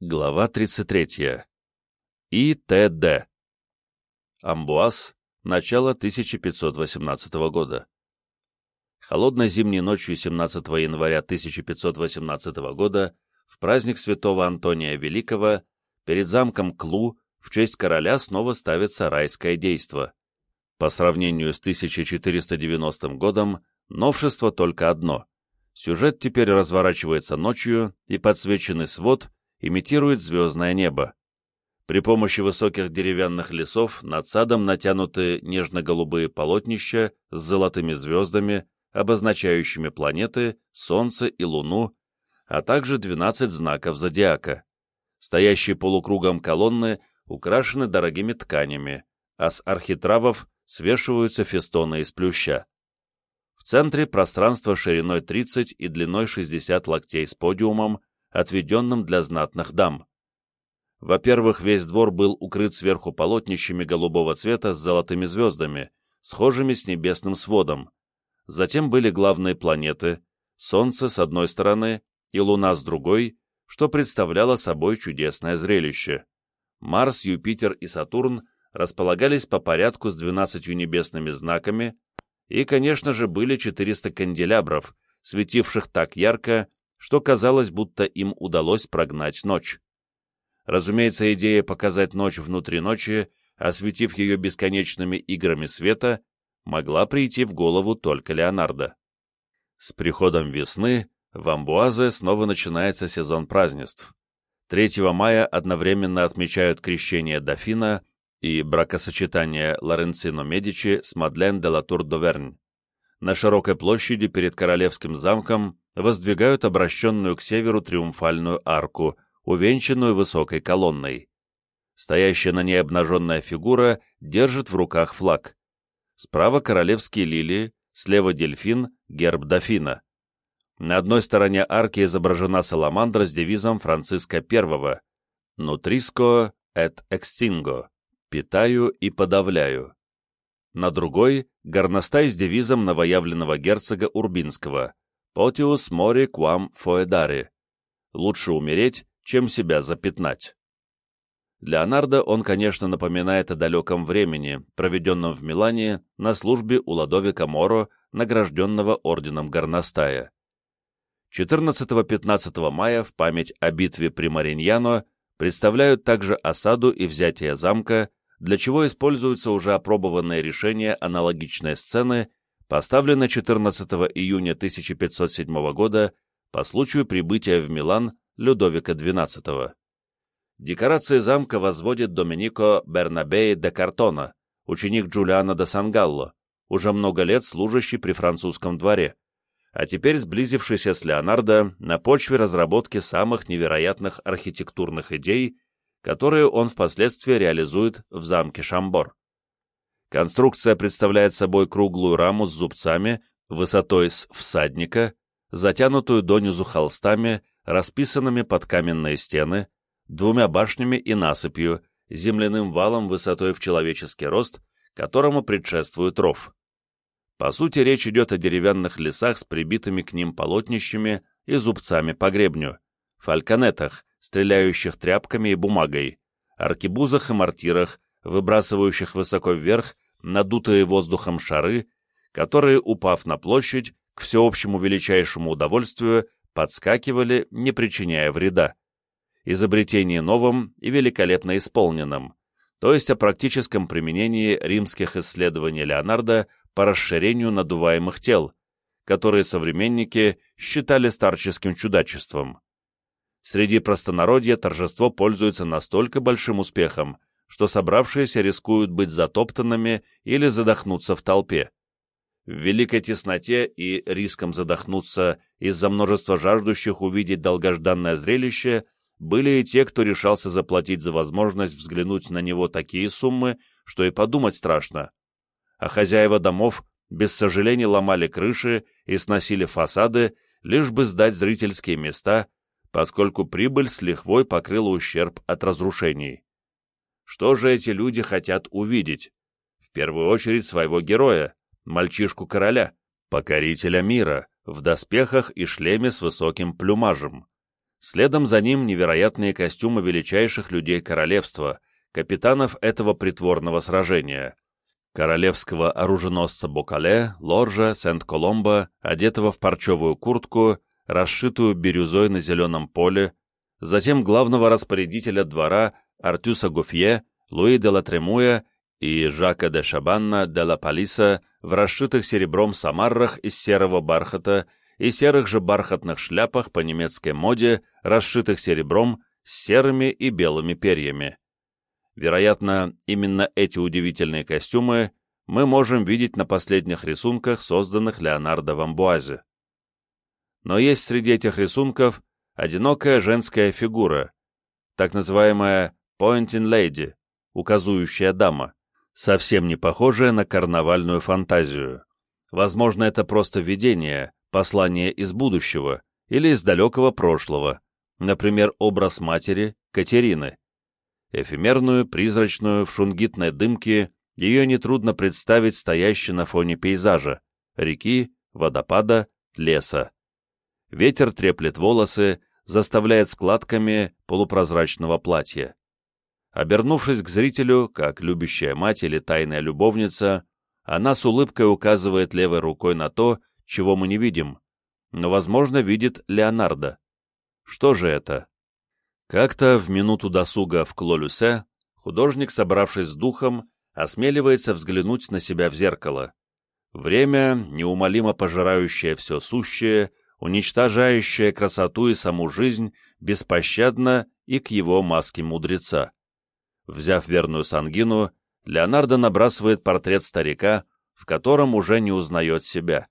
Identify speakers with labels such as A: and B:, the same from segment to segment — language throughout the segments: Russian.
A: Глава 33. ИТД. Амбуаз. Начало 1518 года. Холодной зимней ночью 17 января 1518 года, в праздник святого Антония Великого, перед замком Клу в честь короля снова ставится райское действо. По сравнению с 1490 годом, новшество только одно. Сюжет теперь разворачивается ночью, и подсвеченный свод – имитирует звездное небо. При помощи высоких деревянных лесов над садом натянуты нежно-голубые полотнища с золотыми звездами, обозначающими планеты, Солнце и Луну, а также 12 знаков зодиака. Стоящие полукругом колонны украшены дорогими тканями, а с архитравов свешиваются фестоны из плюща. В центре пространство шириной 30 и длиной 60 локтей с подиумом, отведенным для знатных дам. Во-первых, весь двор был укрыт сверху полотнищами голубого цвета с золотыми звездами, схожими с небесным сводом. Затем были главные планеты, Солнце с одной стороны и Луна с другой, что представляло собой чудесное зрелище. Марс, Юпитер и Сатурн располагались по порядку с двенадцатью небесными знаками, и, конечно же, были 400 канделябров, светивших так ярко, что казалось, будто им удалось прогнать ночь. Разумеется, идея показать ночь внутри ночи, осветив ее бесконечными играми света, могла прийти в голову только Леонардо. С приходом весны в Амбуазе снова начинается сезон празднеств. 3 мая одновременно отмечают крещение дофина и бракосочетание Лоренцино Медичи с Мадлен де Латур-Довернь. На широкой площади перед Королевским замком воздвигают обращенную к северу триумфальную арку, увенчанную высокой колонной. Стоящая на ней обнаженная фигура держит в руках флаг. Справа королевские лилии, слева дельфин, герб дофина. На одной стороне арки изображена саламандра с девизом Франциска I «Нутриско et extingo» — «Питаю и подавляю». На другой — горностай с девизом новоявленного герцога Урбинского Potius mori quam foedare. Лучше умереть, чем себя запятнать. Леонардо он, конечно, напоминает о далеком времени, проведенном в Милане на службе у Ладовика Моро, награжденного орденом Горностая. 14-15 мая в память о битве при Мариньяно представляют также осаду и взятие замка, для чего используются уже опробованные решения аналогичной сцены поставлена 14 июня 1507 года по случаю прибытия в Милан Людовика XII. Декорации замка возводит Доминико Бернабей де Картона, ученик Джулиана де Сангалло, уже много лет служащий при французском дворе, а теперь сблизившийся с Леонардо на почве разработки самых невероятных архитектурных идей, которые он впоследствии реализует в замке Шамбор. Конструкция представляет собой круглую раму с зубцами, высотой с всадника, затянутую донизу холстами, расписанными под каменные стены, двумя башнями и насыпью, земляным валом высотой в человеческий рост, которому предшествует ров. По сути, речь идет о деревянных лесах с прибитыми к ним полотнищами и зубцами по гребню, фальконетах, стреляющих тряпками и бумагой, аркебузах и мортирах, выбрасывающих высоко вверх надутые воздухом шары, которые, упав на площадь, к всеобщему величайшему удовольствию, подскакивали, не причиняя вреда. Изобретение новым и великолепно исполненным, то есть о практическом применении римских исследований Леонардо по расширению надуваемых тел, которые современники считали старческим чудачеством. Среди простонародья торжество пользуется настолько большим успехом, что собравшиеся рискуют быть затоптанными или задохнуться в толпе. В великой тесноте и риском задохнуться из-за множества жаждущих увидеть долгожданное зрелище были и те, кто решался заплатить за возможность взглянуть на него такие суммы, что и подумать страшно. А хозяева домов без сожалений ломали крыши и сносили фасады, лишь бы сдать зрительские места, поскольку прибыль с лихвой покрыла ущерб от разрушений. Что же эти люди хотят увидеть? В первую очередь своего героя, мальчишку-короля, покорителя мира, в доспехах и шлеме с высоким плюмажем. Следом за ним невероятные костюмы величайших людей королевства, капитанов этого притворного сражения. Королевского оруженосца Бокале, Лоржа, Сент-Коломбо, одетого в парчевую куртку, расшитую бирюзой на зеленом поле, затем главного распорядителя двора Артюса Гуфье, Луи де Латремуя и Жака де Шабанна де ла Палиса в расшитых серебром самаррах из серого бархата и серых же бархатных шляпах по немецкой моде, расшитых серебром с серыми и белыми перьями. Вероятно, именно эти удивительные костюмы мы можем видеть на последних рисунках, созданных Леонардо в Амбуазе. Но есть среди этих рисунков одинокая женская фигура, так называемая «pointing lady», указующая дама, совсем не похожая на карнавальную фантазию. Возможно, это просто видение, послание из будущего или из далекого прошлого, например, образ матери Катерины. Эфемерную, призрачную, в шунгитной дымке ее нетрудно представить стоящей на фоне пейзажа, реки, водопада, леса. Ветер треплет волосы, заставляет складками полупрозрачного платья. Обернувшись к зрителю, как любящая мать или тайная любовница, она с улыбкой указывает левой рукой на то, чего мы не видим, но, возможно, видит Леонардо. Что же это? Как-то в минуту досуга в Клолюсе художник, собравшись с духом, осмеливается взглянуть на себя в зеркало. Время, неумолимо пожирающее все сущее, уничтожающее красоту и саму жизнь, беспощадно и к его маске мудреца. Взяв верную сангину, Леонардо набрасывает портрет старика, в котором уже не узнает себя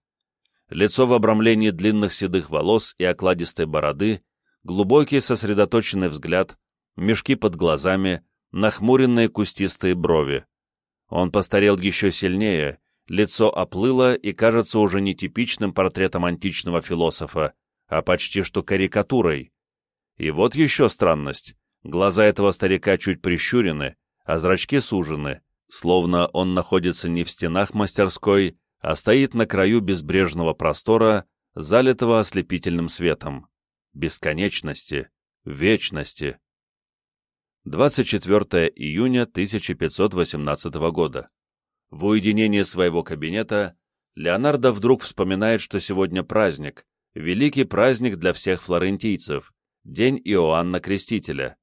A: лицо в обрамлении длинных седых волос и окладистой бороды, глубокий сосредоточенный взгляд, мешки под глазами, нахмуренные кустистые брови. Он постарел еще сильнее, лицо оплыло и кажется уже не типичным портретом античного философа, а почти что карикатурой. И вот еще странность. Глаза этого старика чуть прищурены, а зрачки сужены, словно он находится не в стенах мастерской, а стоит на краю безбрежного простора, залитого ослепительным светом, бесконечности, вечности. 24 июня 1518 года. В уединении своего кабинета Леонардо вдруг вспоминает, что сегодня праздник, великий праздник для всех флорентийцев, День Иоанна Крестителя.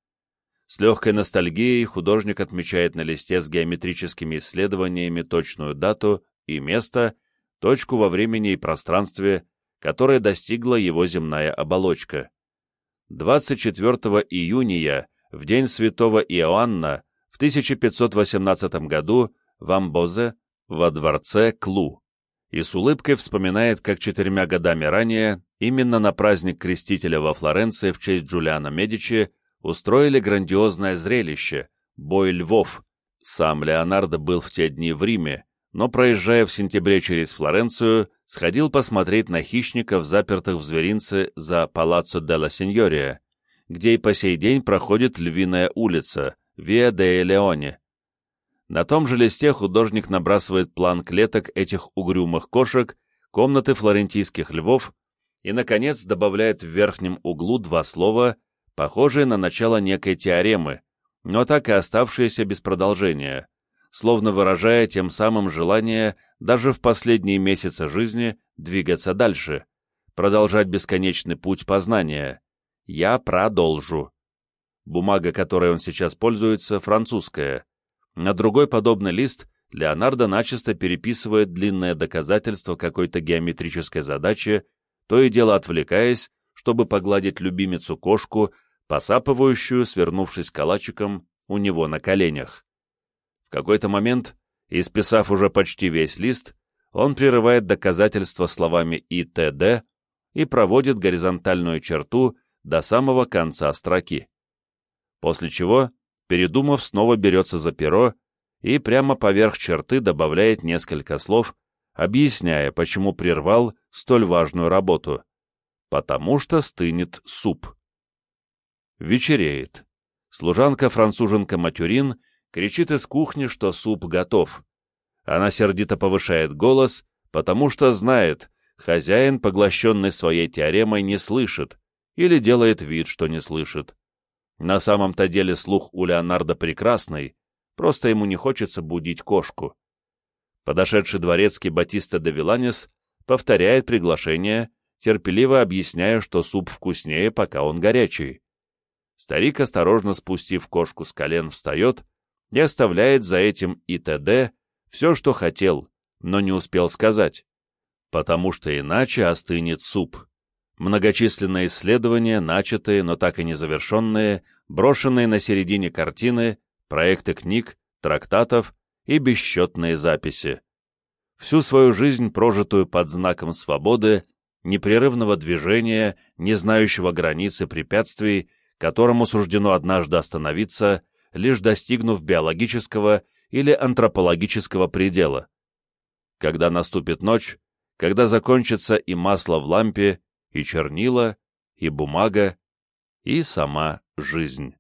A: С легкой ностальгией художник отмечает на листе с геометрическими исследованиями точную дату и место, точку во времени и пространстве, которое достигла его земная оболочка. 24 июня, в день святого Иоанна, в 1518 году в Амбозе, во дворце Клу, и с улыбкой вспоминает, как четырьмя годами ранее, именно на праздник Крестителя во Флоренции в честь Джулиана Медичи, устроили грандиозное зрелище — бой львов. Сам Леонардо был в те дни в Риме, но, проезжая в сентябре через Флоренцию, сходил посмотреть на хищников, запертых в зверинце за Палаццо делла Синьория, где и по сей день проходит Львиная улица, Виа де Леоне. На том же листе художник набрасывает план клеток этих угрюмых кошек, комнаты флорентийских львов и, наконец, добавляет в верхнем углу два слова, похожие на начало некой теоремы, но так и оставшиеся без продолжения словно выражая тем самым желание даже в последние месяцы жизни двигаться дальше, продолжать бесконечный путь познания. Я продолжу. Бумага, которой он сейчас пользуется, французская. На другой подобный лист Леонардо начисто переписывает длинное доказательство какой-то геометрической задачи, то и дело отвлекаясь, чтобы погладить любимицу-кошку, посапывающую, свернувшись калачиком, у него на коленях какой-то момент, исписав уже почти весь лист, он прерывает доказательства словами «и т.д.» и проводит горизонтальную черту до самого конца строки. После чего, передумав, снова берется за перо и прямо поверх черты добавляет несколько слов, объясняя, почему прервал столь важную работу. Потому что стынет суп. Вечереет. Служанка-француженка Матюрин кричит из кухни, что суп готов. Она сердито повышает голос, потому что знает, хозяин, поглощенный своей теоремой, не слышит, или делает вид, что не слышит. На самом-то деле слух у Леонардо прекрасный, просто ему не хочется будить кошку. Подошедший дворецкий Батиста де Виланес повторяет приглашение, терпеливо объясняя, что суп вкуснее, пока он горячий. Старик, осторожно спустив кошку с колен, встает и оставляет за этим и т.д. все, что хотел, но не успел сказать, потому что иначе остынет суп. Многочисленные исследования, начатые, но так и не завершенные, брошенные на середине картины, проекты книг, трактатов и бесчетные записи. Всю свою жизнь, прожитую под знаком свободы, непрерывного движения, не знающего границ и препятствий, которому суждено однажды остановиться, лишь достигнув биологического или антропологического предела. Когда наступит ночь, когда закончится и масло в лампе, и чернила, и бумага, и сама жизнь.